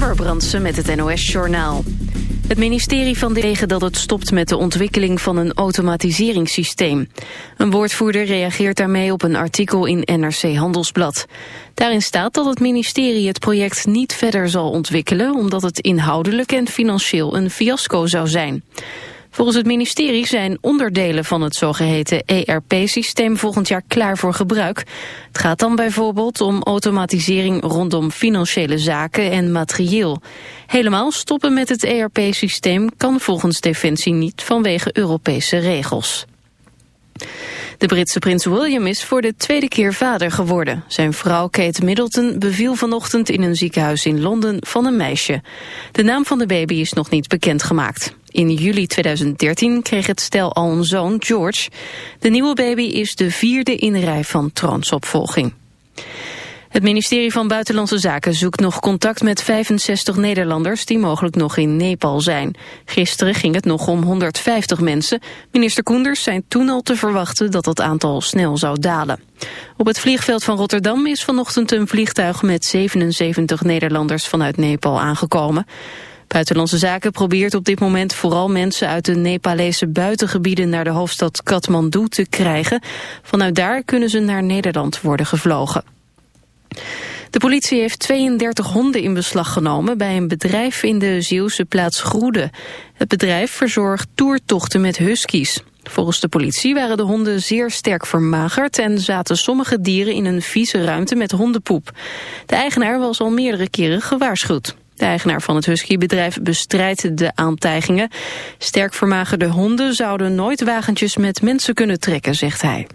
Amber Brandsen met het NOS-journaal. Het ministerie van de dat het stopt met de ontwikkeling van een automatiseringssysteem. Een woordvoerder reageert daarmee op een artikel in NRC Handelsblad. Daarin staat dat het ministerie het project niet verder zal ontwikkelen... omdat het inhoudelijk en financieel een fiasco zou zijn. Volgens het ministerie zijn onderdelen van het zogeheten ERP-systeem volgend jaar klaar voor gebruik. Het gaat dan bijvoorbeeld om automatisering rondom financiële zaken en materieel. Helemaal stoppen met het ERP-systeem kan volgens Defensie niet vanwege Europese regels. De Britse prins William is voor de tweede keer vader geworden. Zijn vrouw Kate Middleton beviel vanochtend in een ziekenhuis in Londen van een meisje. De naam van de baby is nog niet bekendgemaakt. In juli 2013 kreeg het stel al een zoon, George. De nieuwe baby is de vierde in de rij van troonsopvolging. Het ministerie van Buitenlandse Zaken zoekt nog contact met 65 Nederlanders die mogelijk nog in Nepal zijn. Gisteren ging het nog om 150 mensen. Minister Koenders zei toen al te verwachten dat het aantal snel zou dalen. Op het vliegveld van Rotterdam is vanochtend een vliegtuig met 77 Nederlanders vanuit Nepal aangekomen. Buitenlandse Zaken probeert op dit moment vooral mensen uit de Nepalese buitengebieden naar de hoofdstad Kathmandu te krijgen. Vanuit daar kunnen ze naar Nederland worden gevlogen. De politie heeft 32 honden in beslag genomen bij een bedrijf in de Zeeuwse plaats Groede. Het bedrijf verzorgt toertochten met huskies. Volgens de politie waren de honden zeer sterk vermagerd en zaten sommige dieren in een vieze ruimte met hondenpoep. De eigenaar was al meerdere keren gewaarschuwd. De eigenaar van het huskybedrijf bestrijdt de aantijgingen. Sterk vermagerde honden zouden nooit wagentjes met mensen kunnen trekken, zegt hij.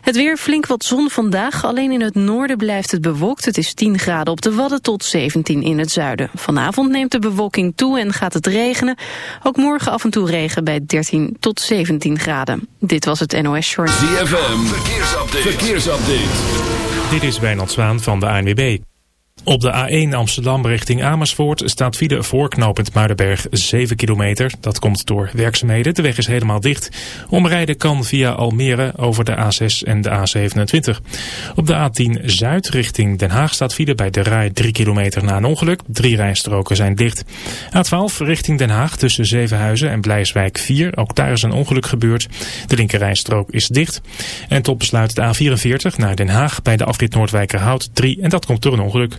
Het weer flink wat zon vandaag. Alleen in het noorden blijft het bewolkt. Het is 10 graden op de Wadden tot 17 in het zuiden. Vanavond neemt de bewolking toe en gaat het regenen. Ook morgen af en toe regen bij 13 tot 17 graden. Dit was het NOS Short. ZFM, verkeersupdate. verkeersupdate. Dit is Wijnald Zwaan van de ANWB. Op de A1 Amsterdam richting Amersfoort staat file voorknopend Muidenberg 7 kilometer. Dat komt door werkzaamheden. De weg is helemaal dicht. Omrijden kan via Almere over de A6 en de A27. Op de A10 Zuid richting Den Haag staat file bij de Rij 3 kilometer na een ongeluk. Drie rijstroken zijn dicht. A12 richting Den Haag tussen Zevenhuizen en Blijswijk 4. Ook daar is een ongeluk gebeurd. De linkerrijstrook is dicht. En tot besluit de A44 naar Den Haag bij de afrit Noordwijkerhout 3. En dat komt door een ongeluk.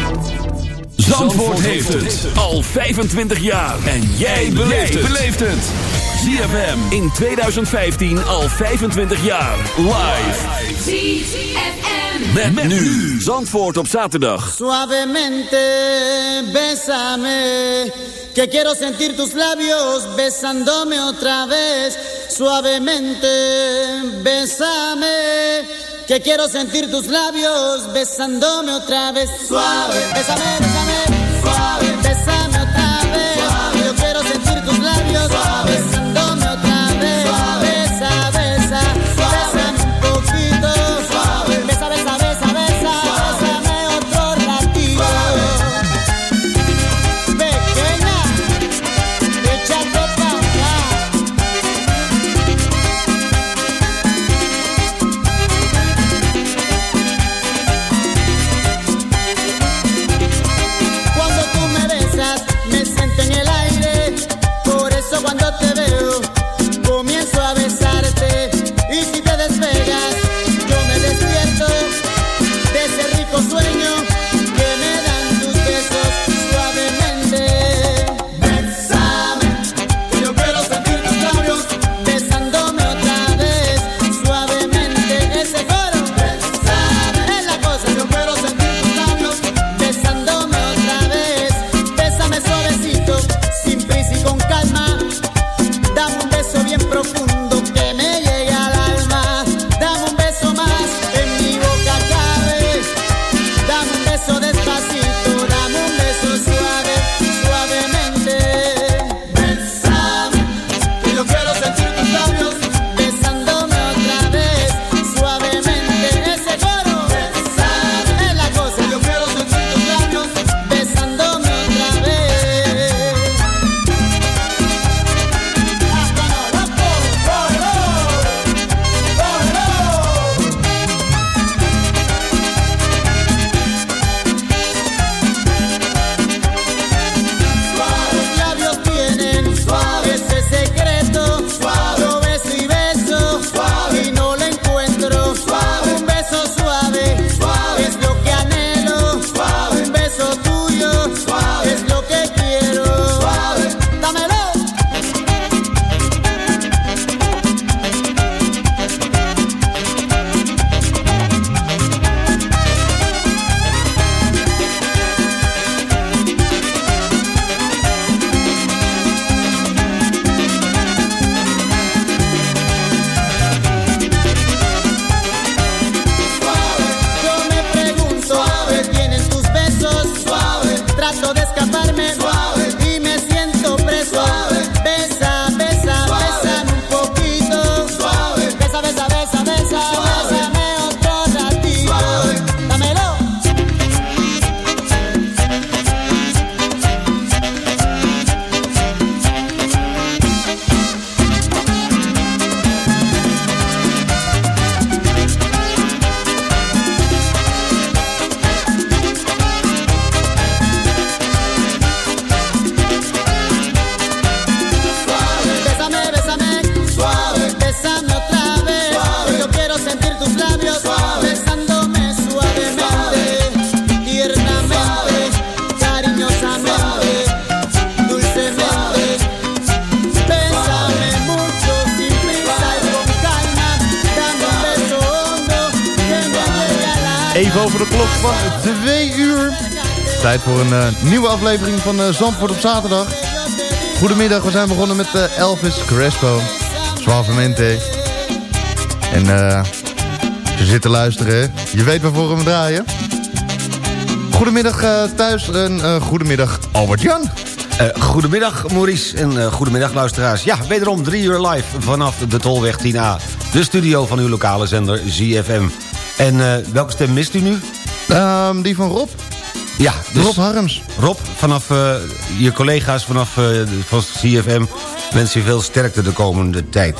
Zandvoort heeft het al 25 jaar. En jij beleeft het. ZFM in 2015 al 25 jaar. Live. ZFM. Met, met nu. Zandvoort op zaterdag. Suavemente, bésame, que quiero sentir tus labios besándome otra vez. Suavemente, bésame, que quiero sentir tus labios besándome otra vez. Suave, bésame, bésame, suave, bésame otra vez. Yo quiero sentir tus labios besándome een eh, nieuwe aflevering van eh, Zandvoort op zaterdag. Goedemiddag, we zijn begonnen met eh, Elvis Crespo, Suavemente. En eh, als je zit te luisteren, je weet waarvoor we hem draaien. Goedemiddag thuis en goedemiddag Albert-Jan. Goedemiddag Maurice en goedemiddag luisteraars. Ja, wederom drie uur live vanaf de Tolweg 10A. De studio van uw lokale zender ZFM. En welke stem mist u nu? Ehm, die van Rob, Ja, dus Rob Harms. Rob, vanaf eh, je collega's vanaf eh, van ZFM... wens je veel sterkte de komende tijd.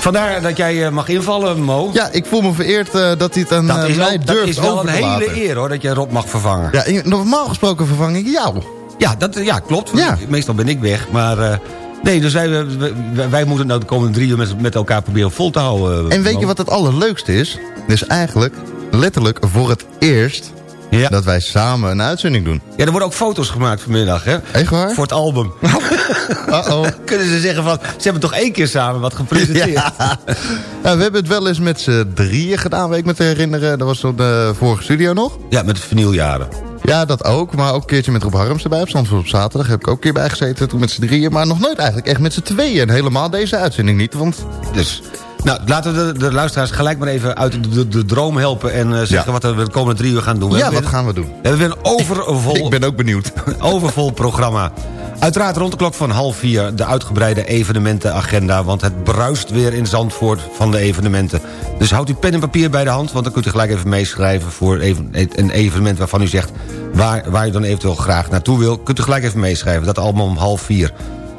Vandaar dat jij eh, mag invallen, Mo. Ja, ik voel me vereerd dat hij het aan dat is, mij wel, dat durft is wel een hele eer hoor, dat jij Rob mag vervangen. Ja, in- normaal gesproken vervang ik jou. Ja, dat, ja klopt. Ja. Meestal ben ik weg, maar... nee, dus wij, wij, wij moeten nou de komende drie uur met, met elkaar proberen vol te houden. En weet Mo. je wat het allerleukste is? Dus eigenlijk, letterlijk voor het eerst... Ja. dat wij samen een uitzending doen. Ja, er worden ook foto's gemaakt vanmiddag, hè? Echt waar? Voor het album. Uh-oh. Kunnen ze zeggen van, ze hebben toch één keer samen wat gepresenteerd? Ja. Ja, we hebben het wel eens met z'n drieën gedaan, weet ik me te herinneren. Dat was op de vorige studio nog. Ja, met de vinyljaren. Ja, dat ook. Maar ook een keertje met Rob Harms erbij op Zandvoort op zaterdag. Heb ik ook een keer bij gezeten, toen met z'n drieën. Maar nog nooit eigenlijk echt met z'n tweeën. En helemaal deze uitzending niet, want... Dus, nou, laten we de, de luisteraars gelijk maar even uit de, de, de droom helpen... en eh, zeggen Ja. wat we de komende drie uur gaan doen. We Ja, wat weer- gaan we doen? We hebben een overvol, Ik ben ook benieuwd. overvol programma. Uiteraard rond de klok van half vier de uitgebreide evenementenagenda... want het bruist weer in Zandvoort van de evenementen. Dus houdt u pen en papier bij de hand... want dan kunt u gelijk even meeschrijven voor even- een evenement waarvan u zegt... waar, waar u dan eventueel graag naartoe wil... kunt u gelijk even meeschrijven. Dat allemaal om half vier.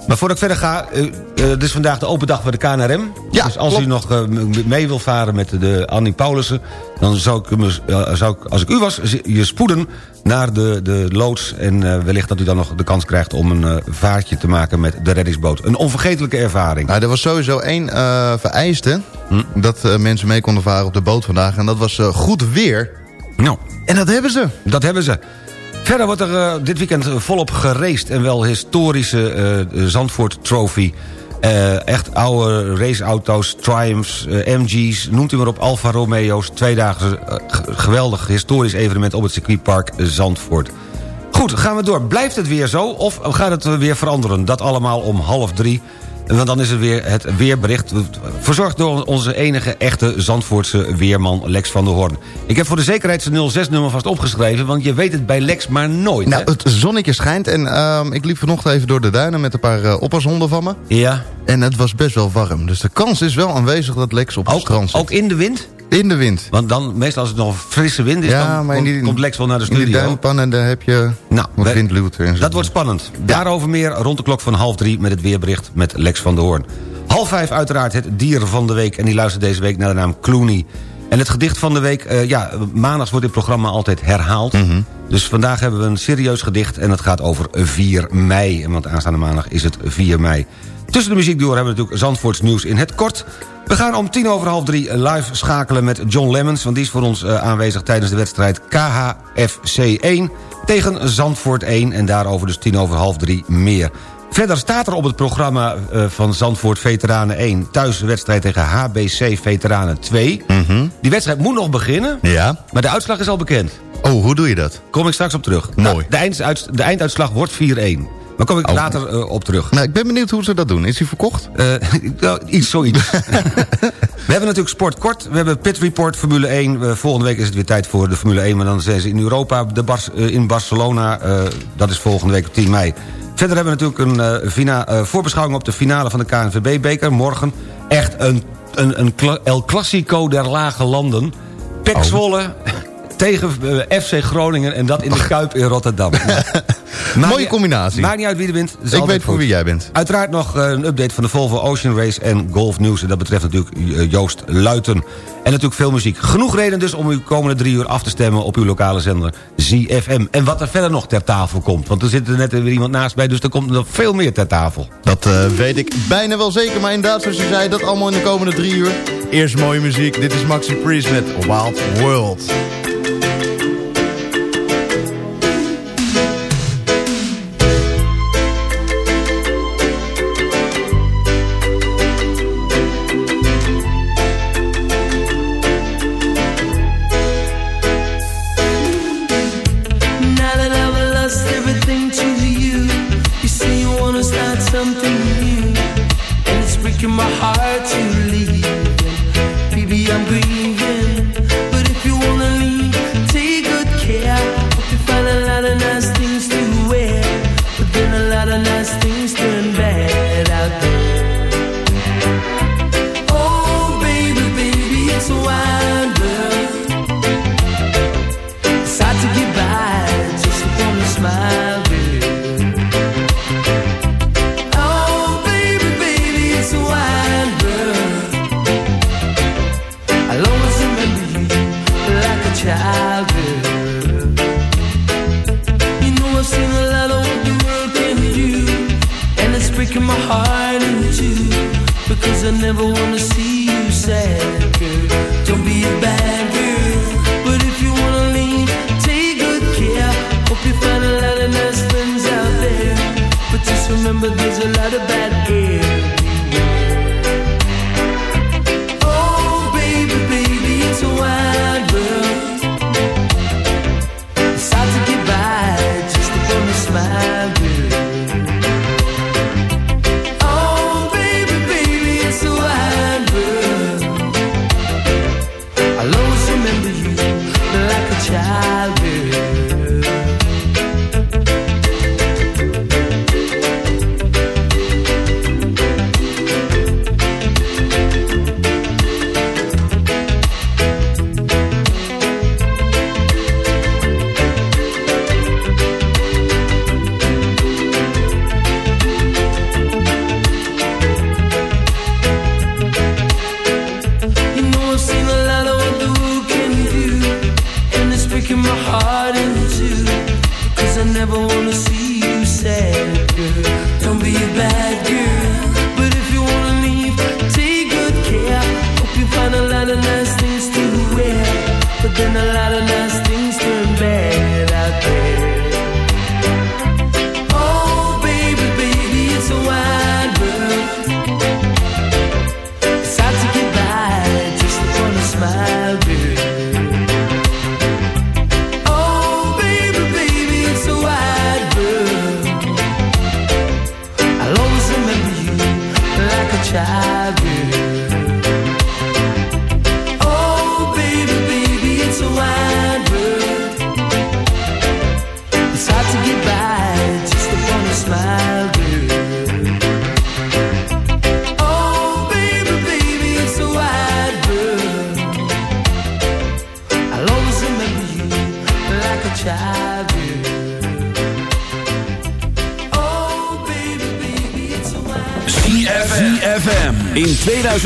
Maar voordat ik verder ga, eh, eh, het is vandaag de open dag bij de KNRM. Ja, dus als klopt. u nog eh, mee wil varen met de Annie Paulussen... dan zou ik, eh, zou ik, als ik u was, je spoeden naar de, de loods... en eh, wellicht dat u dan nog de kans krijgt om een eh, vaartje te maken met de reddingsboot. Een onvergetelijke ervaring. Nou, er was sowieso één eh, vereiste... Hm? dat eh, mensen mee konden varen op de boot vandaag. En dat was eh, goed weer. Nou, En dat hebben ze. dat hebben ze. Verder wordt er eh, dit weekend volop geraced... en wel historische eh, Zandvoort Trophy. Eh, echt oude raceauto's, Triumphs, MG's, noemt u maar op, Alfa Romeo's. Tweedaagse eh, g- geweldig historisch evenement op het circuitpark Zandvoort. Goed, gaan we door. Blijft het weer zo of gaat het weer veranderen? Dat allemaal om half drie. Want dan is het weer het weerbericht. Verzorgd door onze enige echte Zandvoortse weerman Lex van der Hoorn. Ik heb voor de zekerheid zijn 06-nummer vast opgeschreven... want je weet het bij Lex maar nooit. Nou, hè? het zonnetje schijnt en ehm, ik liep vanochtend even door de duinen met een paar uh, oppashonden van me. Ja. En het was best wel warm. Dus de kans is wel aanwezig dat Lex op Ook, strand zit. ook in de wind? In de wind. Want dan, meestal als het nog frisse wind is, Ja, dan komt- die- komt Lex wel naar de In die studio. duinpannen daar heb je Nou, wat windluwte en zo. Dat wordt spannend. Daarover meer rond de klok van half drie met het weerbericht met Lex van der Hoorn. Half vijf uiteraard het dier van de week. En die luistert deze week naar de naam Clooney. En het gedicht van de week, eh, ja, maandags wordt dit programma altijd herhaald. Mhm. Dus vandaag hebben we een serieus gedicht en het gaat over 4 mei. Want aanstaande maandag is het 4 mei. Tussen de muziek door hebben we natuurlijk Zandvoorts nieuws in het kort. We gaan om tien over half drie live schakelen met John Lemmens... want die is voor ons eh, aanwezig tijdens de wedstrijd KHFC 1 tegen Zandvoort 1. En daarover dus tien over half drie meer. Verder staat er op het programma eh, van Zandvoort Veteranen 1... thuiswedstrijd tegen HBC Veteranen 2. Die wedstrijd moet nog beginnen, Mhm. Ja. maar de uitslag is al bekend. Oh, hoe doe je dat? Kom ik straks op terug. Mooi. Nou, de, einduits- de einduitslag wordt 4-1. Maar kom ik Oh. later eh, op terug. Nou, ik ben benieuwd hoe ze dat doen. Is hij verkocht? Eh, nou, iets, zoiets. we hebben natuurlijk sport kort. We hebben Pit Report Formule 1. Eh, volgende week is het weer tijd voor de Formule 1. Maar dan zijn ze in Europa, de in Barcelona. dat is volgende week op 10 mei. Verder hebben we natuurlijk een eh, fina- eh, voorbeschouwing op de finale van de KNVB-beker. Morgen echt een, een, een El Clasico der lage landen. Pek Oh. Tegen eh, FC Groningen en dat in de Kuip in Rotterdam. Maakt Mooie combinatie. Maakt niet uit wie er wint. Ik weet voor wie jij bent. Uiteraard nog eh, een update van de Volvo Ocean Race en Golf News. En dat betreft natuurlijk eh, Joost Luiten. En natuurlijk veel muziek. Genoeg reden dus om u komende drie uur af te stemmen... op uw lokale zender ZFM. En wat er verder nog ter tafel komt. Want er zit er net weer iemand naast mij... dus er komt nog veel meer ter tafel. Dat weet ik bijna wel zeker. Maar inderdaad, zoals je zei, dat allemaal in de komende drie uur. Eerst mooie muziek. Dit is Maxi Priest met Wild World.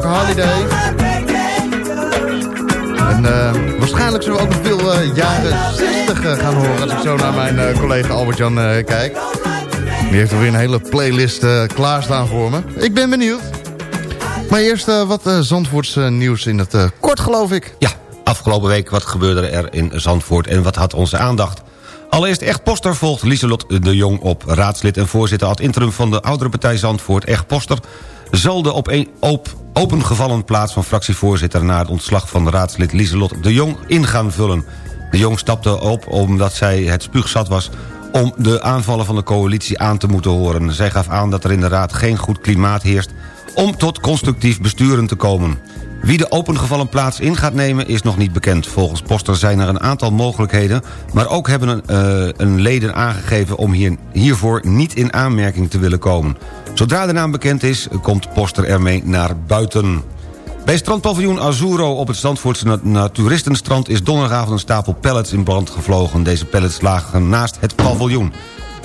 Holiday. En waarschijnlijk zullen we ook nog veel jaren 60 gaan horen... als ik zo naar mijn collega Albert-Jan kijk. Die heeft alweer een hele playlist klaarstaan voor me. Ik ben benieuwd. Maar eerst wat Zandvoorts nieuws in het kort, geloof ik. Ja, afgelopen week wat gebeurde er in Zandvoort en wat had onze aandacht? Allereerst echtposter volgt Lieselot de Jong op. Raadslid en voorzitter ad interim van de oudere partij Zandvoort, echtposter zal de op, een, op opengevallen plaats van fractievoorzitter... na het ontslag van raadslid Lieselot de Jong in gaan vullen. De Jong stapte op omdat zij het spuugzat was om de aanvallen van de coalitie aan te moeten horen. Zij gaf aan dat er in de raad geen goed klimaat heerst... om tot constructief besturen te komen. Wie de opengevallen plaats in gaat nemen is nog niet bekend. Volgens Poster zijn er een aantal mogelijkheden... maar ook hebben een, eh, een leden aangegeven om hier, hiervoor niet in aanmerking te willen komen. Zodra de naam bekend is, komt Poster ermee naar buiten. Bij strandpaviljoen Azuro op het Zandvoortse na- Naturistenstrand... is donderdagavond een stapel pallets in brand gevlogen. Deze pallets lagen naast het paviljoen.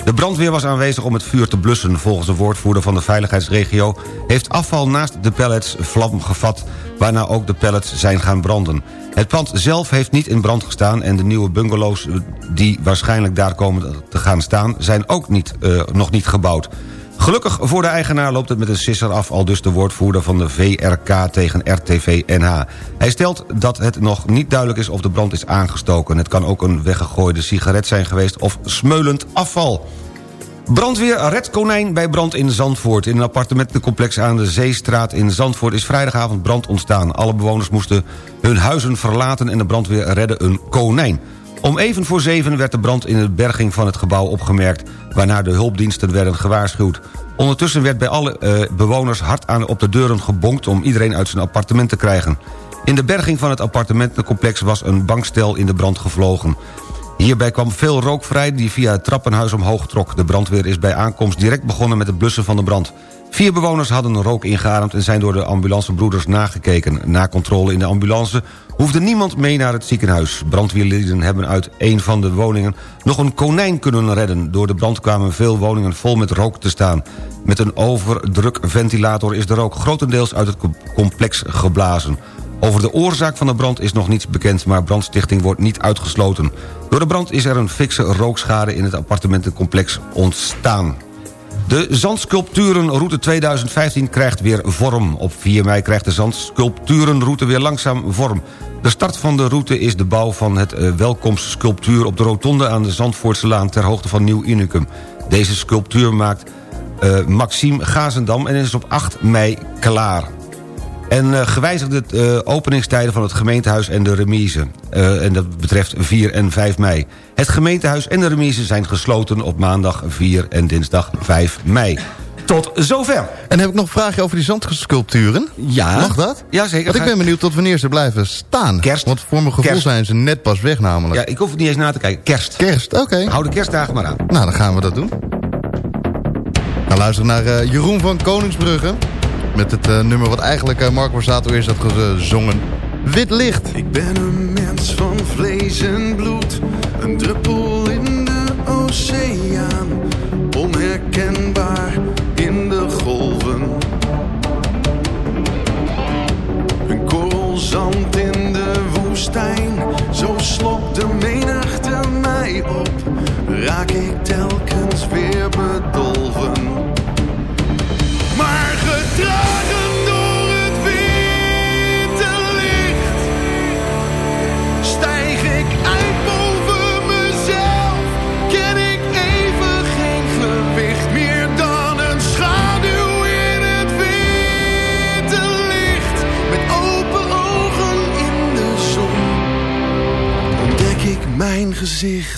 De brandweer was aanwezig om het vuur te blussen. Volgens de woordvoerder van de veiligheidsregio... heeft afval naast de pallets vlam gevat... waarna ook de pallets zijn gaan branden. Het pand zelf heeft niet in brand gestaan... en de nieuwe bungalows eh, die waarschijnlijk daar komen te gaan staan... zijn ook niet, eh, nog niet gebouwd. Gelukkig voor de eigenaar loopt het met een sisser af... al dus de woordvoerder van de VRK tegen RTV NH. Hij stelt dat het nog niet duidelijk is of de brand is aangestoken. Het kan ook een weggegooide sigaret zijn geweest of smeulend afval. Brandweer redt konijn bij brand in Zandvoort. In een appartementencomplex aan de Zeestraat in Zandvoort... is vrijdagavond brand ontstaan. Alle bewoners moesten hun huizen verlaten... en de brandweer redde een konijn. Om even voor zeven werd de brand in de berging van het gebouw opgemerkt... waarna de hulpdiensten werden gewaarschuwd. Ondertussen werd bij alle eh, bewoners hard aan op de deuren gebonkt... om iedereen uit zijn appartement te krijgen. In de berging van het appartementencomplex was een bankstel in de brand gevlogen. Hierbij kwam veel rook vrij die via het trappenhuis omhoog trok. De brandweer is bij aankomst direct begonnen met het blussen van de brand. Vier bewoners hadden rook ingeademd en zijn door de ambulancebroeders nagekeken. Na controle in de ambulance hoefde niemand mee naar het ziekenhuis. Brandweerlieden hebben uit een van de woningen nog een konijn kunnen redden. Door de brand kwamen veel woningen vol met rook te staan. Met een overdrukventilator is de rook grotendeels uit het complex geblazen. Over de oorzaak van de brand is nog niets bekend... maar brandstichting wordt niet uitgesloten. Door de brand is er een fikse rookschade in het appartementencomplex ontstaan. De zandsculpturenroute 2015 krijgt weer vorm. Op 4 mei krijgt de zandsculpturenroute weer langzaam vorm. De start van de route is de bouw van het eh, welkomstsculptuur... op de rotonde aan de Zandvoortselaan ter hoogte van Nieuw Unicum. Deze sculptuur maakt eh, Maxime Gazendam en is op 8 mei klaar. En eh, gewijzigde eh, openingstijden van het gemeentehuis en de remise. Eh, en dat betreft 4 en 5 mei. Het gemeentehuis en de remise zijn gesloten op maandag 4 en dinsdag 5 mei. Tot zover. En heb ik nog een vraagje over die zandsculpturen. Ja. Mag dat? Jazeker. Want ik ben benieuwd tot wanneer ze blijven staan. Kerst. Want voor mijn gevoel Kerst. zijn ze net pas weg namelijk. Ja, ik hoef het niet eens na te kijken. Kerst. Kerst, oké. Hou de kerstdagen maar aan. Nou, dan gaan we dat doen. Nou, luister naar Jeroen van Koningsbrugge. Met het eh, nummer wat eigenlijk uh, Mark Borsato eerst had gezongen. Wit licht. Ik ben een mens van vlees en bloed. Een druppel in de oceaan. Onherkenbaar in de golven. Een korrel zand in de woestijn. Zo slokt de menigte mij op. Raak ik telkens weer bedolven. Gezicht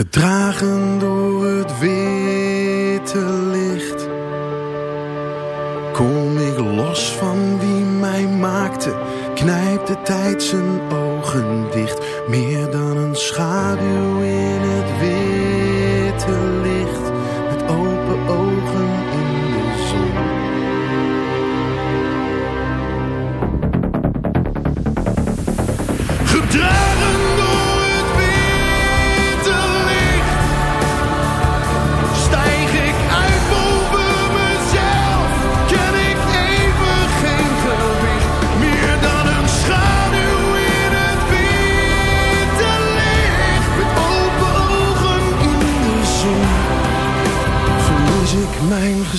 Gedragen door het witte licht. Kom ik los van wie mij maakte Knijpt de tijd zijn ogen dicht. Meer dan een schaduw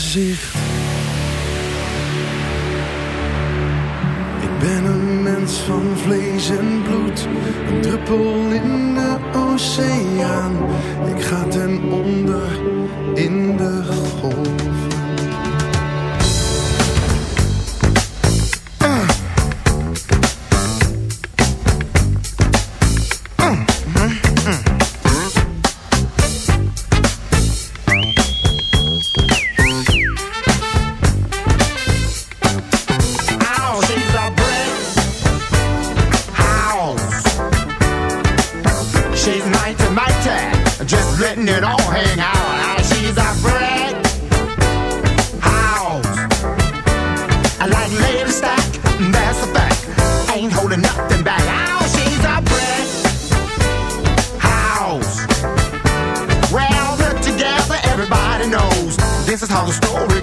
gezicht. Ik ben een mens van vlees en bloed, een druppel in de oceaan. Ik ga ten onder in de golf. This is how the story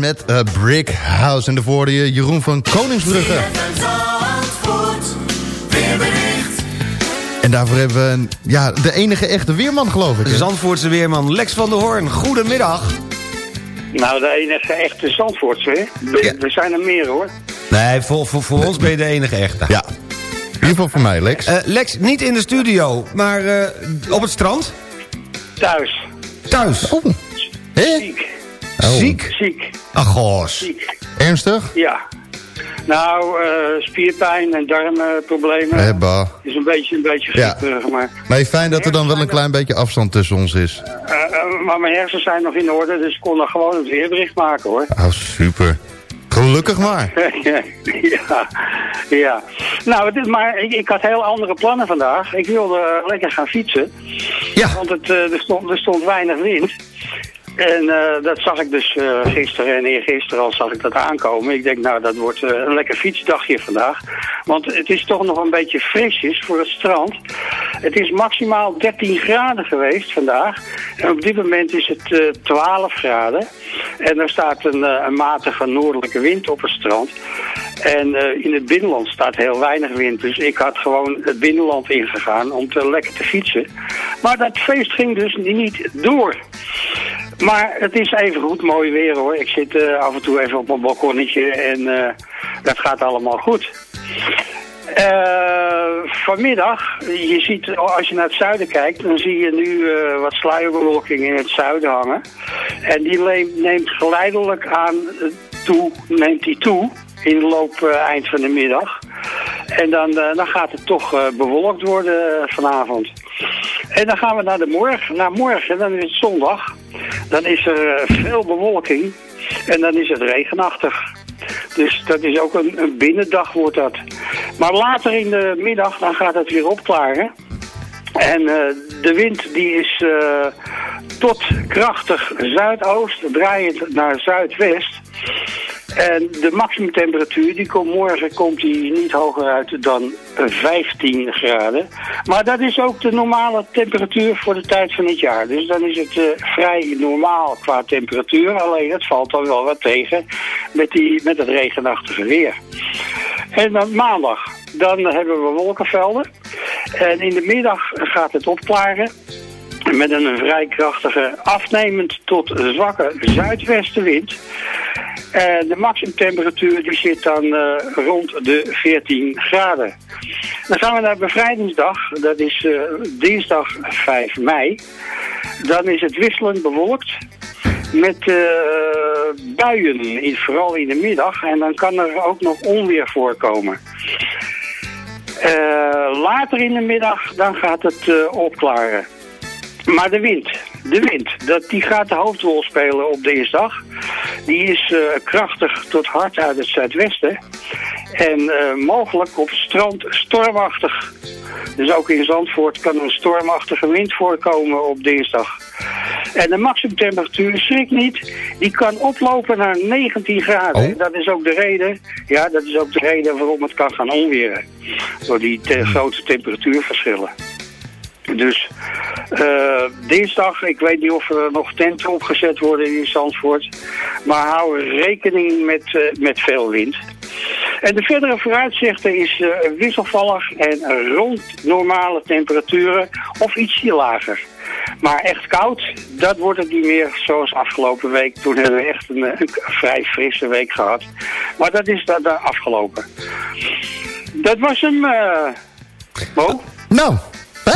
met eh, Brick House. En daarvoor je Jeroen van Koningsbrugge. En daarvoor hebben we een, ja, de enige echte weerman, geloof ik. de Zandvoortse weerman Lex van der Hoorn. Goedemiddag. Nou, de enige echte Zandvoortse, hè? We, zijn er meer, hoor. Nee, voor, voor, voor ons ben je de enige echte. Ja. In ieder geval voor mij, Lex. Eh, Lex, niet in de studio, maar eh, op het strand? Thuis. Thuis? Oh. Ziek. Oh. Ziek? Ziek. Ach, goos. Ernstig? Ja. Nou, eh, spierpijn en darmproblemen. Hebba. is een beetje, een beetje Ja. grieperig, maar... Nee, fijn dat er dan wel een klein beetje afstand tussen ons is. eh, eh, maar mijn hersens zijn nog in orde, dus ik kon dan gewoon het weerbericht maken, hoor. Oh, super. Gelukkig maar. ja, ja. Nou, is maar ik, ik had heel andere plannen vandaag. Ik wilde eh, lekker gaan fietsen. Ja. Want het, eh, er, stond, er stond weinig wind. En eh, dat zag ik dus eh, gisteren en eergisteren al zag ik dat aankomen. Ik denk, nou, dat wordt eh, een lekker fietsdagje vandaag. Want het is toch nog een beetje frisjes voor het strand. Het is maximaal 13 graden geweest vandaag. En op dit moment is het eh 12 graden. En er staat een, een matige noordelijke wind op het strand. En in het binnenland staat heel weinig wind. Dus ik had gewoon het binnenland ingegaan om te lekker te fietsen. Maar dat feest ging dus niet door. Maar het is even goed mooi weer hoor. Ik zit eh, af en toe even op mijn balkonnetje en eh, dat gaat allemaal goed. Eh, vanmiddag, je ziet, als je naar het zuiden kijkt, dan zie je nu wat sluierbewolking in het zuiden hangen. En die neemt geleidelijk aan toe, neemt die toe in de loop eh, eind van de middag. En dan, eh, dan gaat het toch eh, bewolkt worden vanavond. En dan gaan we naar de morgen. Naar morgen, dan is het zondag. Dan is er veel bewolking. En dan is het regenachtig. Dus dat is ook een, een binnendag wordt dat. Maar later in de middag, dan gaat het weer opklaren. En eh, de wind die is eh, tot krachtig zuidoost, draaiend naar zuidwest. En de maximumtemperatuur, die komt morgen komt die niet hoger uit dan eh, 15 graden. Maar dat is ook de normale temperatuur voor de tijd van het jaar. Dus dan is het eh, vrij normaal qua temperatuur. Alleen het valt dan wel wat tegen met, die, met het regenachtige weer. En dan maandag, dan hebben we wolkenvelden. En in de middag gaat het opklaren. Met een vrij krachtige afnemend tot zwakke zuidwestenwind. En de maximumtemperatuur die zit dan eh, rond de 14 graden. Dan gaan we naar bevrijdingsdag. Dat is eh, dinsdag 5 mei. Dan is het wisselend bewolkt. Met eh, buien, in, vooral in de middag. En dan kan er ook nog onweer voorkomen. Eh, later in de middag dan gaat het eh, opklaren. Maar de wind, de wind, dat, die gaat de hoofdrol spelen op dinsdag. Die is eh, krachtig tot hard uit het zuidwesten. En mogelijk op het strand stormachtig. Dus ook in Zandvoort kan een stormachtige wind voorkomen op dinsdag. En de maximumtemperatuur, schrik niet, die kan oplopen naar 19 graden. Dat is ook de reden, ja, dat is ook de reden waarom het kan gaan onweren. Door die te- grote temperatuurverschillen. Dus eh, dinsdag, ik weet niet of er nog tenten opgezet worden in Zandvoort. Maar hou rekening met, eh, met veel wind. En de verdere vooruitzichten is eh, wisselvallig en rond normale temperaturen of ietsje lager. Maar echt koud, dat wordt het niet meer zoals afgelopen week. Toen hebben we echt een, een vrij frisse week gehad. Maar dat is dat, dat afgelopen. Dat was hem, eh Mo. Nou,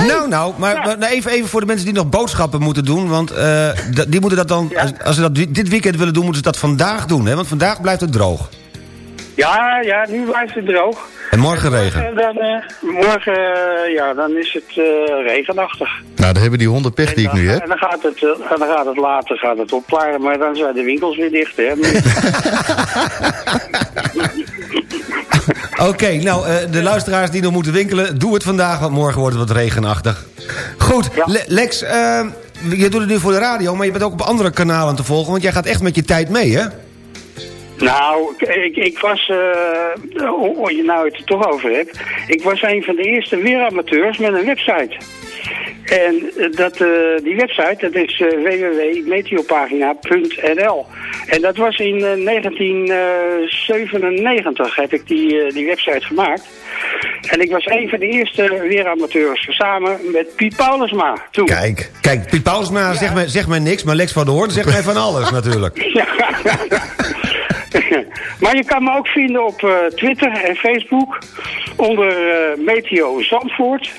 Nou, nou, maar maar even, even voor de mensen die nog boodschappen moeten doen. Want eh, die moeten dat dan, als, als ze dat dit weekend willen doen, moeten ze dat vandaag doen. Hè? Want vandaag blijft het droog. Ja, ja, nu blijft het droog. En morgen regen. En dan, eh, morgen, eh, ja, dan is het eh, regenachtig. nou, dan hebben die honden pech die ik nu En heb. dan gaat het, eh, en dan gaat het later gaat het opklaren, maar dan zijn de winkels weer dicht, hè. Oké, nou, eh, de luisteraars die nog moeten winkelen... doe het vandaag, want morgen wordt het wat regenachtig. Goed, Le- Lex, eh, je doet het nu voor de radio... maar je bent ook op andere kanalen te volgen... want jij gaat echt met je tijd mee, hè? Nou, ik, ik was, eh oh, oh, je nou het er toch over hebt, ik was een van de eerste weeramateurs met een website. En eh, dat, eh, die website, dat is eh, www.meteopagina.nl. En dat was in eh, 1997 heb ik die, eh, die website gemaakt. En ik was een van de eerste weeramateurs samen met Piet Paulusma toen. Kijk, kijk, Piet Paulusma zegt, mij, zegt mij niks... maar Lex van der Hoorn zegt mij van alles natuurlijk. Ja, maar je kan me ook vinden op eh, Twitter en Facebook onder eh, Meteo Zandvoort.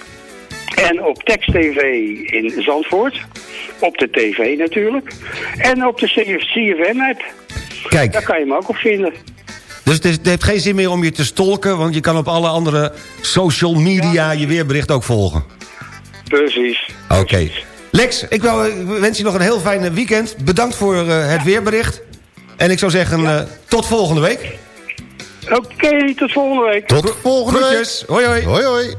En op Text TV in Zandvoort. Op de tv natuurlijk. En op de CFM-app. Kijk. Daar kan je me ook op vinden. Dus het, is- het heeft geen zin meer om je te stolken... want je kan op alle andere social media je weerbericht ook volgen. Precies. Oké. Lex, ik ik wens je nog een heel fijn weekend. Bedankt voor eh, het weerbericht. En ik zou zeggen, eh, tot volgende week. Oké, tot volgende week. Tot volgende Groetjes. week. Hoi hoi. Hoi hoi.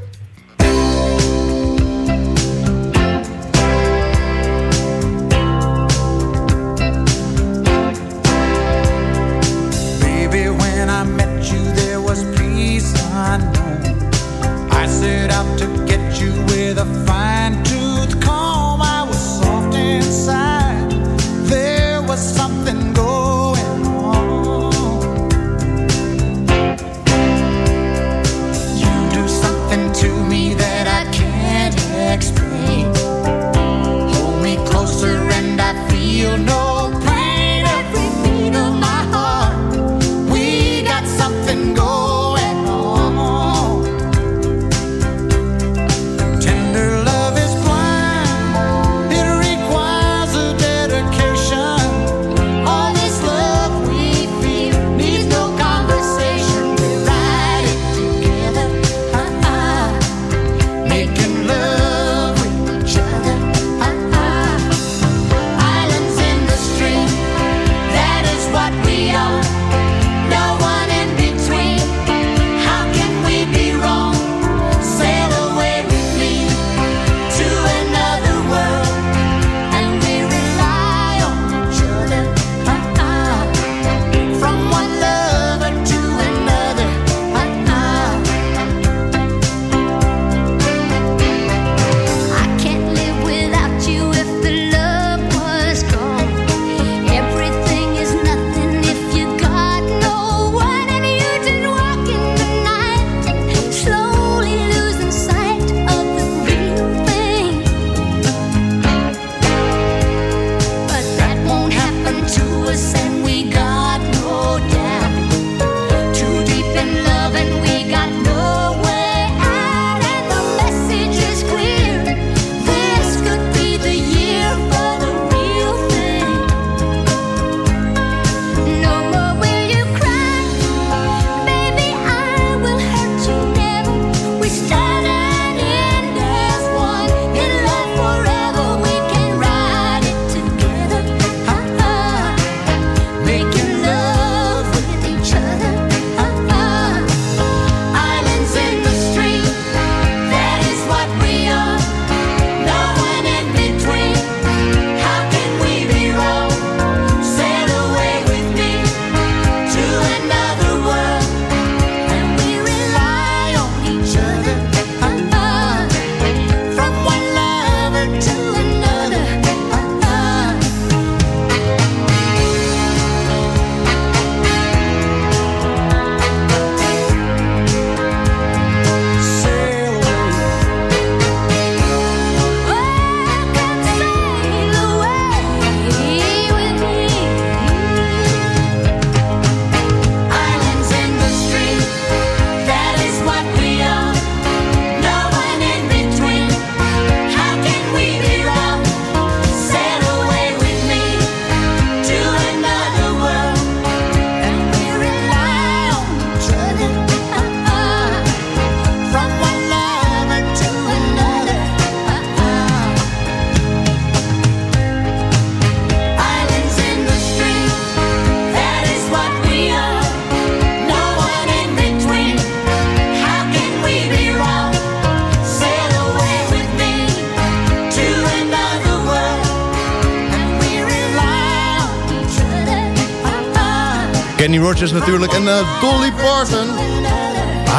Rogers natuurlijk en eh, Dolly Parton.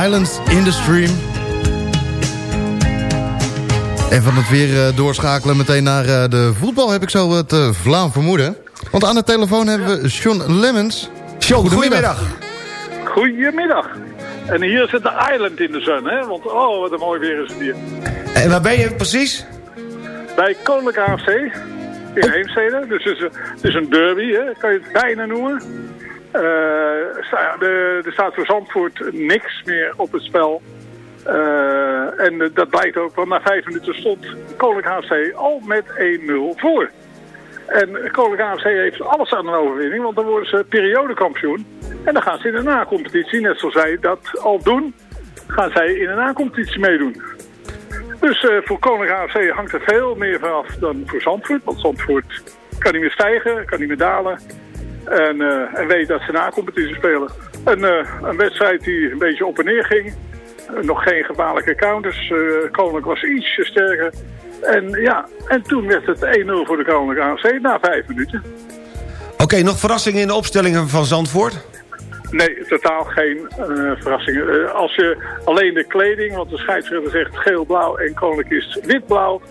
Islands in the Stream. En van het weer eh, doorschakelen meteen naar eh, de voetbal heb ik zo het uh, Vlaam vermoeden. Want aan de telefoon hebben we Sean Lemmens. Sean, goedemiddag. Goedemiddag. En hier zit de island in de zon, hè? Want oh, wat een mooi weer is het hier. En waar ben je precies? Bij Koninklijke AFC in Heemstede. Dus het is, een, het is een derby, hè? Kan je het bijna noemen. Eh, de- er staat voor Zandvoort niks meer op het spel. Eh, en eh, dat blijkt ook, want na vijf minuten stond Koninklijke HFC al met 1-0 voor. En Koninklijke HFC heeft alles aan een overwinning, want dan worden ze periodekampioen. En dan gaan ze in de na-competitie, net zoals zij dat al doen, gaan zij in de na-competitie meedoen. Dus voor Koninklijke HFC hangt er veel meer vanaf dan voor Zandvoort. Want Zandvoort kan niet meer stijgen, kan niet meer dalen. En, eh, en weet dat ze na-competitie spelen. Een, eh, een wedstrijd die een beetje op en neer ging. Nog geen gevaarlijke counters. Eh Koninklijk was ietsje sterker. En ja, en toen werd het 1-0 voor de Koninklijke AFC na vijf minuten. Oké, nog verrassingen in de opstellingen van Zandvoort? Nee, totaal geen eh, verrassingen. Als je alleen de kleding, want de scheidsrechter zegt geel-blauw en Koninklijk is wit-blauw.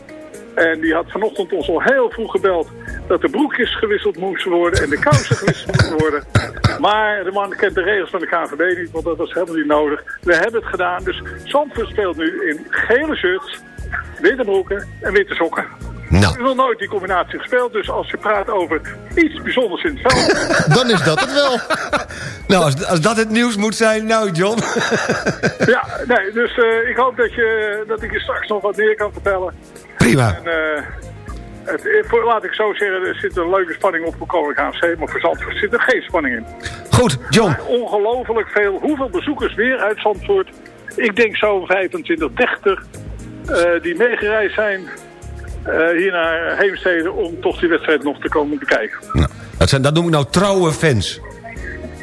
En die had vanochtend ons al heel vroeg gebeld dat de broekjes gewisseld moesten worden en de kousen gewisseld moesten worden. Maar de man kent de regels van de KNVB niet, want dat was helemaal niet nodig. We hebben het gedaan, dus Zandvoort speelt nu in gele shirts, witte broeken en witte sokken. Nou. Ik heb nog nooit die combinatie gespeeld, dus als je praat over iets bijzonders in het veld... Dan is dat het wel. Nou, als, als dat het nieuws moet zijn, nou John. Ja, nee, dus eh, ik hoop dat, je, dat ik je straks nog wat meer kan vertellen. Prima. En, eh, het, eh, voor, laat ik zo zeggen, er zit een leuke spanning op voor Koninklijk HFC, maar voor Zandvoort zit er geen spanning in. Goed, John. Maar ongelooflijk veel. Hoeveel bezoekers weer uit Zandvoort? Ik denk zo'n 25, 30 eh, die meegereisd zijn eh, hier naar Heemstede om toch die wedstrijd nog te komen bekijken. Dat, zijn, dat noem ik nou trouwe fans.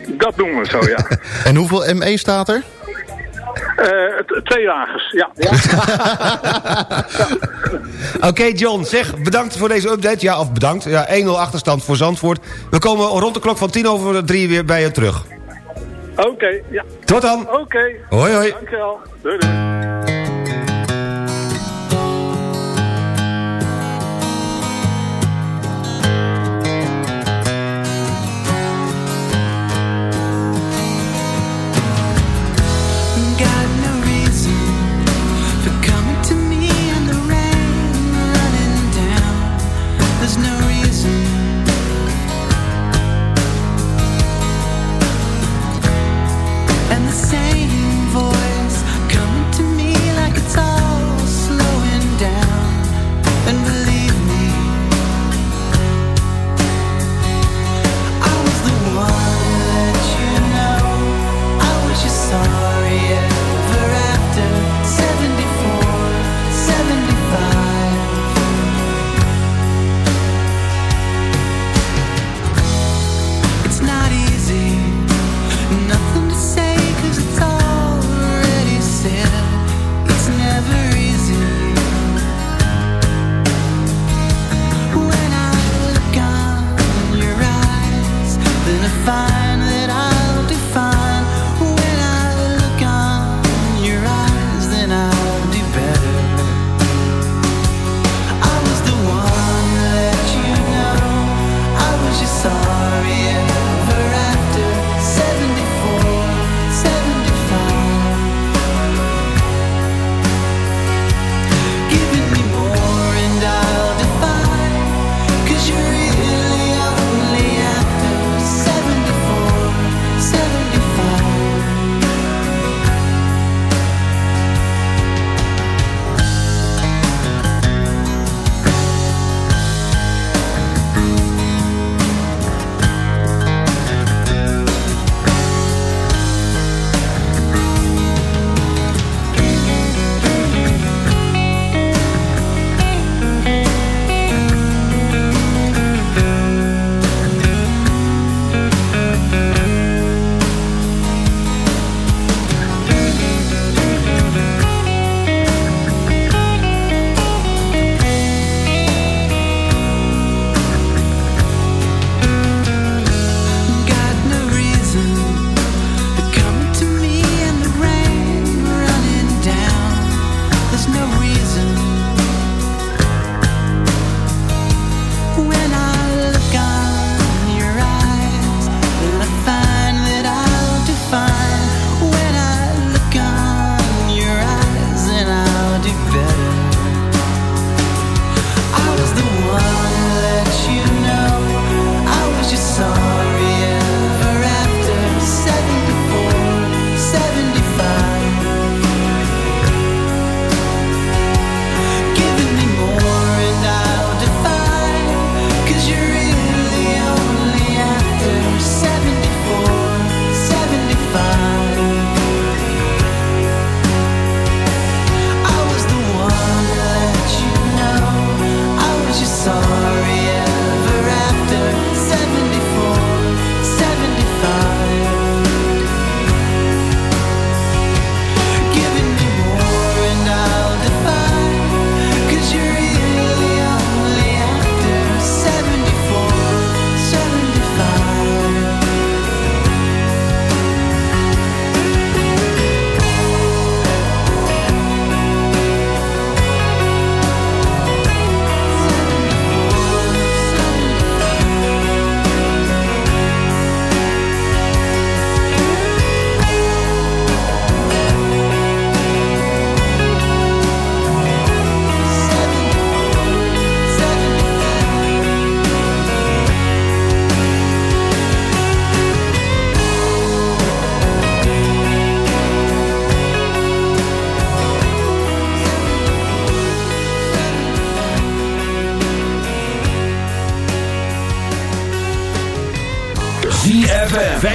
Dat doen we zo, ja. En hoeveel ME staat er? Eh, twee lagers, ja. Oké, John, zeg, bedankt voor deze update. Ja, of bedankt. Ja, 1-0 achterstand voor Zandvoort. We komen rond de klok van tien over drie weer bij je terug. Oké, ja. Tot dan. Oké. Hoi, hoi. Dankjewel. Doei, doei.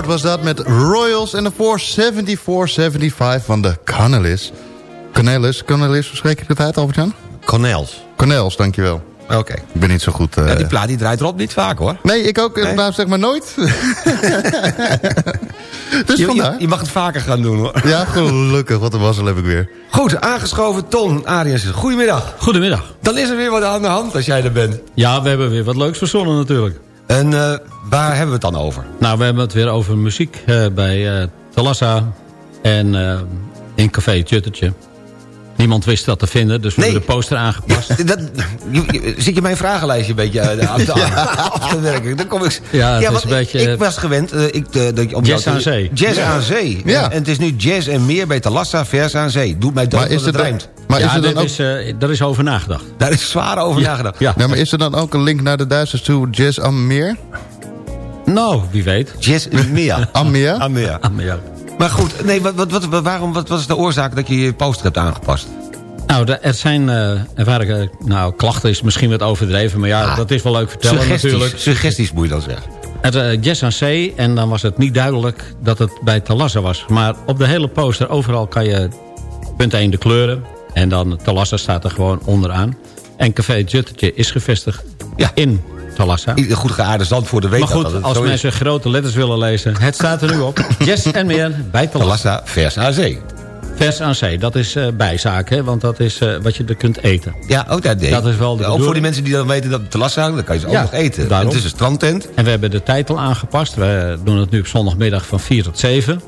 Lord was dat met Royals en de 474-75 van de Connellis. Connellis, Connellis, hoe spreek ik het uit, Albert-Jan? Cornels. Cornels, dankjewel. Oké. Ik ben niet zo goed... eh, Ja, die plaat die draait Rob niet vaak hoor. Nee, ik ook. Nee? Nou, zeg maar nooit. dus je, vandaar. je, je mag het vaker gaan doen hoor. Ja, gelukkig. Wat een wazzel heb ik weer. Goed, aangeschoven Ton Ariens. Goedemiddag. Goedemiddag. Dan is er weer wat aan de hand als jij er bent. Ja, we hebben weer wat leuks verzonnen natuurlijk. En eh, waar hebben we het dan over? Nou, we hebben het weer over muziek eh, bij eh Talassa en in Café het Juttertje. Niemand wist dat te vinden, dus we Nee. hebben de poster aangepast. Dat, je- je- zit je mijn vragenlijstje een beetje eh, af te, af te werken? Dan kom ik, Ja, het is want een beetje, Ik, eh, was gewend. eh, ik, dat je op Jazz jou- aan zee. Jazz Ja. aan zee. Ja. En het is nu jazz en meer bij Talassa, vers aan zee. Doet mij dood Maar dat is het er dan- rijmt. maar ja, is er dan dit ook- is, eh, daar is over nagedacht. Daar is zwaar over Ja, nagedacht. Ja. Ja, maar is er dan ook een link naar de Duitsers toe Jazz am Meer? Nou, wie weet. Jazz en meer. Am Meer? Maar ja. Goed, nee, wat, wat, wat, waarom, wat, wat is de oorzaak dat je je poster hebt aangepast? Nou, er zijn eh, waren, eh, nou, klachten is misschien wat overdreven, maar ja, Ah, dat is wel leuk vertellen Suggesties, natuurlijk. suggesties moet je dan zeggen. Het uh, Jazz aan Zee en dan was het niet duidelijk dat het bij Talassa was. Maar op de hele poster, overal kan je punt 1 de kleuren. En dan Talassa staat er gewoon onderaan. En Café Juttertje is gevestigd in Talassa. Ieder goed geaarde zandvoerder weet Maar dat goed, dat als is. mensen grote letters willen lezen, het staat er nu op. Jazz en meer bij. Talassa, vers aan zee. Vers aan zee, dat is eh, bijzaak, hè, want dat is eh, wat je er kunt eten. Ja, ook dat, nee. Dat is wel de Ook voor die mensen die dan weten dat het Talassa hangt, dan kan je ze ook Ja, nog eten. daarom. Het is een strandtent. En we hebben de tijd al aangepast. We doen het nu op zondagmiddag van 4 tot 7.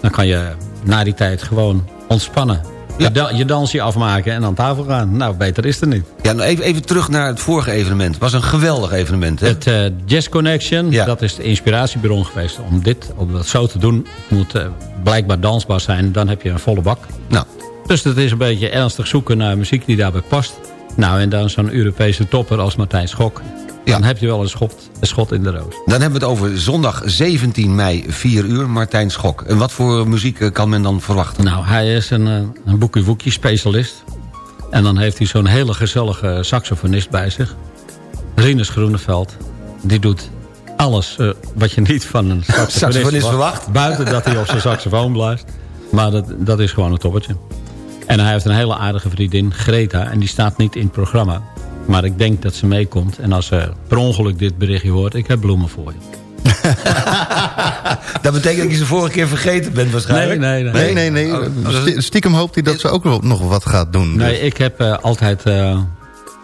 Dan kan je na die tijd gewoon ontspannen Je, da- je dansje afmaken en aan tafel gaan. Nou, beter is het niet. Ja, nou even, even terug naar het vorige evenement. Het was een geweldig evenement, hè? Het eh, Jazz Connection, dat is de inspiratiebron geweest om dit, om dat zo te doen. Het moet eh, blijkbaar dansbaar zijn, dan heb je een volle bak. Nou. Dus het is een beetje ernstig zoeken naar muziek die daarbij past. Nou, en dan zo'n Europese topper als Martijn Schok. Dan heb je wel een schot, een schot in de roos. Dan hebben we het over zondag 17 mei, 4 uur, Martijn Schok. En wat voor muziek eh, kan men dan verwachten? Nou, hij is een, eh, een boekie-woekie specialist. En dan heeft hij zo'n hele gezellige saxofonist bij zich. Rinus Groeneveld. Die doet alles eh, wat je niet van een saxofonist, Saxofonist verwacht. Buiten dat hij op zijn saxofoon blaast. Maar dat, dat is gewoon een toppertje. En hij heeft een hele aardige vriendin, Greta. En die staat niet in het programma. Maar ik denk dat ze meekomt. En als ze per ongeluk dit berichtje hoort... ik heb bloemen voor je. Dat betekent dat je ze vorige keer vergeten bent waarschijnlijk. Nee, nee, nee. Nee, nee, nee. Oh, Stie- Stiekem hoopt hij dat ze ook nog- wat gaat doen. Nee, Dus. ik heb eh, altijd... eh,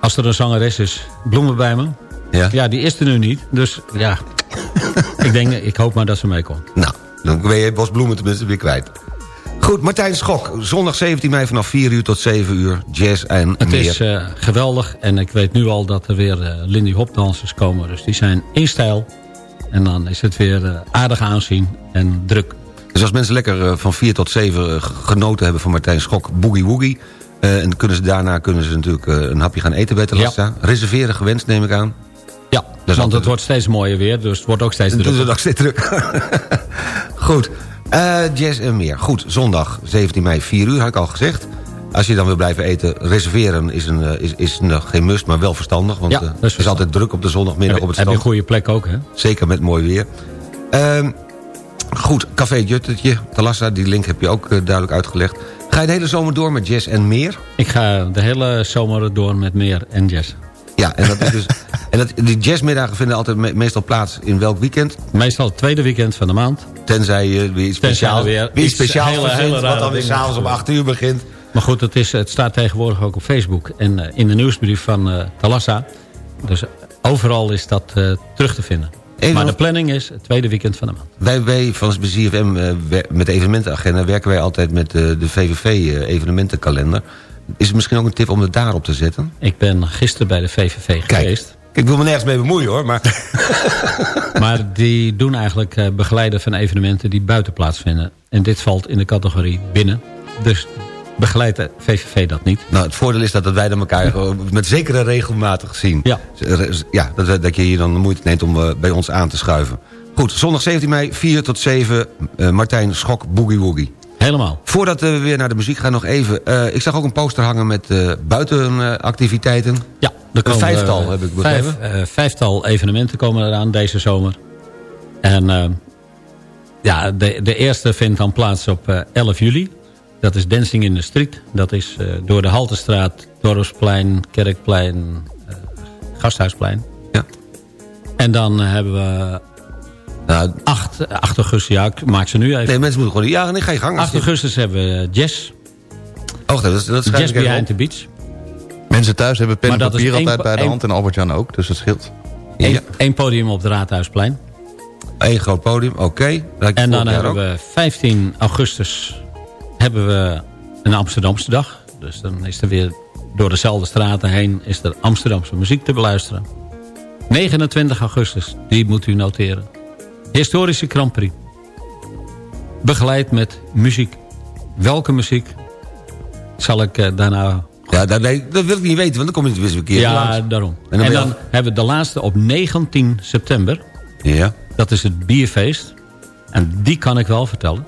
als er een zangeres is, bloemen bij me. Ja? die is er nu niet. Dus ja, ik denk, ik hoop maar dat ze meekomt. Nou, dan ben je Bos Bloemen tenminste weer kwijt. Goed, Martijn Schok. Zondag 17 mei vanaf 4 uur tot 7 uur. Jazz en Het meer. is eh, geweldig en ik weet nu al dat er weer eh, Lindy Hop dansers komen. Dus die zijn in stijl. En dan is het weer eh, aardig aanzien en druk. Dus als mensen lekker van 4 tot 7 eh, genoten hebben van Martijn Schok, Boogie Woogie... en kunnen ze, daarna kunnen ze natuurlijk een hapje gaan eten bij Telasta. Reserveren gewenst, neem ik aan. Ja, want het wordt steeds mooier weer, dus het wordt ook steeds Dus drukker. het ook steeds druk. Goed. Eh, jazz en meer. Goed, zondag 17 mei 4 uur, had ik al gezegd. Als je dan wil blijven eten, reserveren is, een, eh, is, is een, geen must, maar wel verstandig. Want Ja, eh, het is altijd druk op de zondagmiddag Heb, op het heb je strand. een goede plek ook, hè? Zeker met mooi weer. Ehm, goed, Café Juttetje, Talassa, die link heb je ook eh, duidelijk uitgelegd. Ga je de hele zomer door met jazz en meer? Ik ga de hele zomer door met meer en jazz. Ja, en, dat is dus, en dat, die jazzmiddagen vinden altijd me- meestal plaats in welk weekend? Meestal het tweede weekend van de maand. Tenzij je weer iets speciaals, er weer iets iets speciaals hele- verzint, hele wat dan weer s'avonds om gebeuren. 8 uur begint. Maar goed, het, is, het staat tegenwoordig ook op Facebook. En eh, in de nieuwsbrief van eh Talassa. Dus overal is dat eh, terug te vinden. Even maar de planning is het tweede weekend van de maand. Wij, wij van ZFM wer- met de evenementenagenda werken wij altijd met de VVV-evenementenkalender. Is het misschien ook een tip om het daarop te zetten? Ik ben gisteren bij de VVV geweest. Ik wil me nergens mee bemoeien hoor, maar... Maar die doen eigenlijk eh, begeleiden van evenementen die buiten plaatsvinden. En dit valt in de categorie binnen. Dus begeleidt de VVV dat niet. Nou, het voordeel is dat wij dan elkaar met zekere regelmatig zien. Ja. Ja, dat, dat je hier dan de moeite neemt om eh, bij ons aan te schuiven. Goed, zondag 17 mei, 4 tot 7, eh, Martijn Schok, Boogie Woogie. Helemaal. Voordat eh, we weer naar de muziek gaan, nog even... eh, ik zag ook een poster hangen met eh, buitenactiviteiten. Ja, er een komen, vijftal, eh, heb ik begrepen. Vijf, vijftal evenementen komen eraan deze zomer. En ja, de, de eerste vindt dan plaats op eh, 11 juli. Dat is Dancing in the Street. Dat is door de Haltestraat, Dorpsplein, Kerkplein, Gasthuisplein. Ja. En dan hebben we 8, 8 augustus, ja, ik maak ze nu even. Nee, mensen moeten gewoon... Ja, nee, ga je gang. 8 augustus hebben we jazz. Oh, dat, dat schrijf Jazz Behind op. the Beach. Mensen thuis hebben pen en papier altijd bij de hand en Albert-Jan ook, dus dat scheelt. Eén één podium op het Raadhuisplein. Eén groot podium, oké. En dan hebben we 15 augustus hebben we een Amsterdamse dag. Dus dan is er weer door dezelfde straten heen is er Amsterdamse muziek te beluisteren. 29 augustus, die moet u noteren. Historische Grand Prix. Begeleid met muziek. Welke muziek? Zal ik eh, daarna... Ja, dat, dat wil ik niet weten, want dan kom je het weer een keer Ja, langs. daarom. En En dan hebben we de laatste op 19 september. Ja. Dat is het bierfeest. En die kan ik wel vertellen.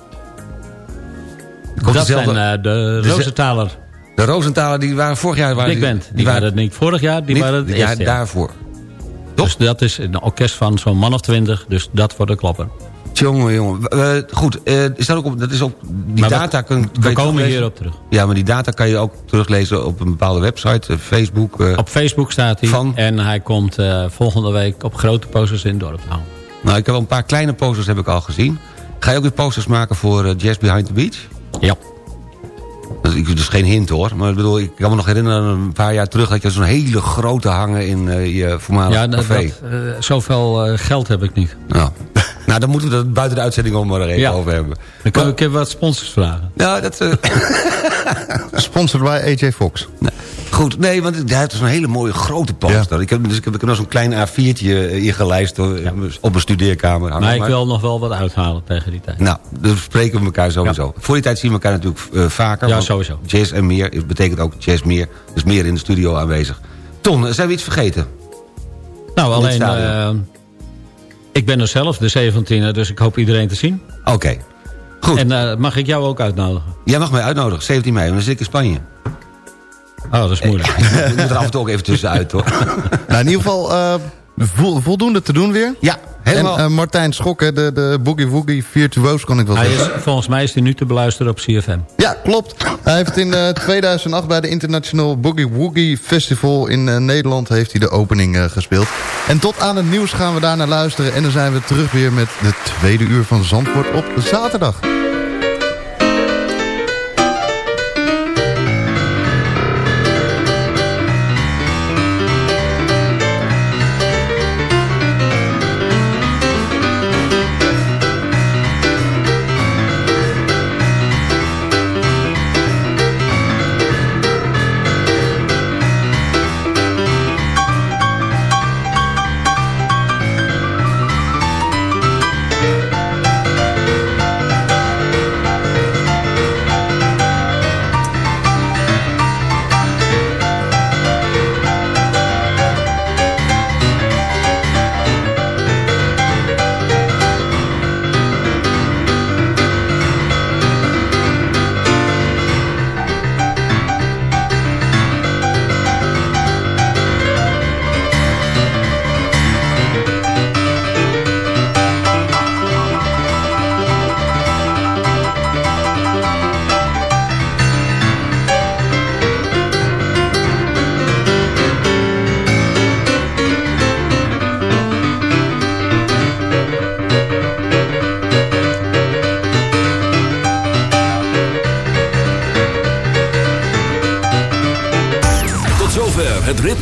Komt dat dezelfde- zijn eh, de Rosenthaler De Rosenthaler, die waren vorig jaar... Waren Big die, Band. Die, waren het niet vorig jaar, die niet waren het het eerste Dus dat is een orkest van zo'n man of twintig. Dus dat wordt een klapper. Jongen, jongen. Goed, eh, is dat ook op, dat is ook, die Maar we- data kun, we komen hierop terug. Ja, maar die data kan je ook teruglezen op een bepaalde website, eh, Facebook. eh. Op Facebook staat hij. Van? En hij komt volgende week op grote posters in het dorp houden. Nou, ik heb wel een paar kleine posters heb ik al gezien. Ga je ook weer posters maken voor Jazz Behind the Beach? Ja. Dat is dus geen hint hoor. Maar ik bedoel, ik kan me nog herinneren een paar jaar terug... dat je zo'n hele grote hangen in eh, je voormalig Ja, dat, café. dat, eh, zoveel eh, geld heb ik niet. Nou, Nou, dan moeten we het buiten de uitzending om maar er even Ja. over hebben. Dan kan ik even wat sponsors vragen. Nou, dat... eh, Sponsored bij AJ Fox. Goed, nee, want hij heeft zo'n hele mooie grote poster. Ik heb, dus ik heb, ik heb nog zo'n klein A4'tje ingelijst hoor, op mijn studeerkamer. hangen. Maar ik wil nog wel wat uithalen tegen die tijd. Nou, dan spreken we elkaar sowieso. Voor die tijd zien we elkaar natuurlijk eh, vaker. Ja, sowieso. Jazz en meer betekent ook jazz meer. Dus meer in de studio aanwezig. Ton, zijn we iets vergeten? Nou, In alleen... eh, ik ben er zelf, de 17e, dus ik hoop iedereen te zien. Oké. Goed. En eh, mag ik jou ook uitnodigen? Jij mag mij uitnodigen, 17 mei, want dan zit ik in Spanje. Oh, dat is moeilijk. Ik moet er af en toe ook even tussenuit hoor. Nou, in ieder geval eh, vol- voldoende te doen weer. Ja, helemaal. En eh, Martijn Schokken, de, de Boogie Woogie virtuoos, kan ik wel Hij zeggen. is, volgens mij is hij nu te beluisteren op CFM. Ja, klopt. Hij heeft in eh, 2008 bij de International Boogie Woogie Festival in eh, Nederland heeft hij de opening eh, gespeeld. En tot aan het nieuws gaan we daar naar luisteren. En dan zijn we terug weer met de tweede uur van Zandvoort op zaterdag.